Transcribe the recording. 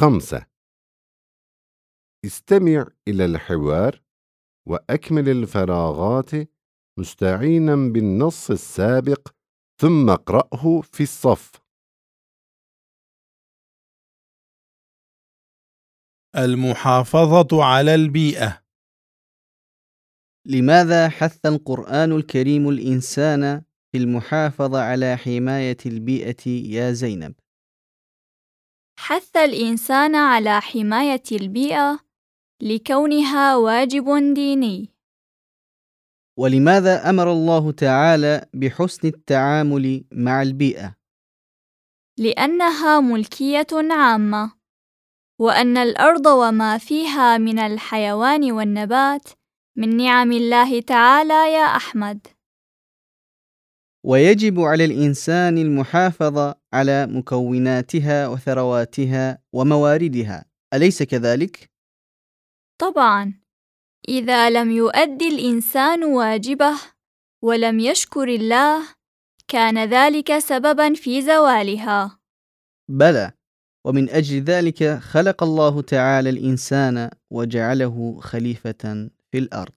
خمسة. استمع إلى الحوار وأكمل الفراغات مستعينا بالنص السابق ثم اقرأه في الصف. المحافظة على البيئة. لماذا حث القرآن الكريم الإنسان في المحافظة على حماية البيئة يا زينب؟ حث الإنسان على حماية البيئة لكونها واجب ديني. ولماذا أمر الله تعالى بحسن التعامل مع البيئة؟ لأنها ملكية عامة، وأن الأرض وما فيها من الحيوان والنبات من نعم الله تعالى يا أحمد. ويجب على الإنسان المحافظة على مكوناتها وثرواتها ومواردها، أليس كذلك؟ طبعا، إذا لم يؤدي الإنسان واجبه ولم يشكر الله، كان ذلك سببا في زوالها. بلى، ومن أجل ذلك خلق الله تعالى الإنسان وجعله خليفة في الأرض.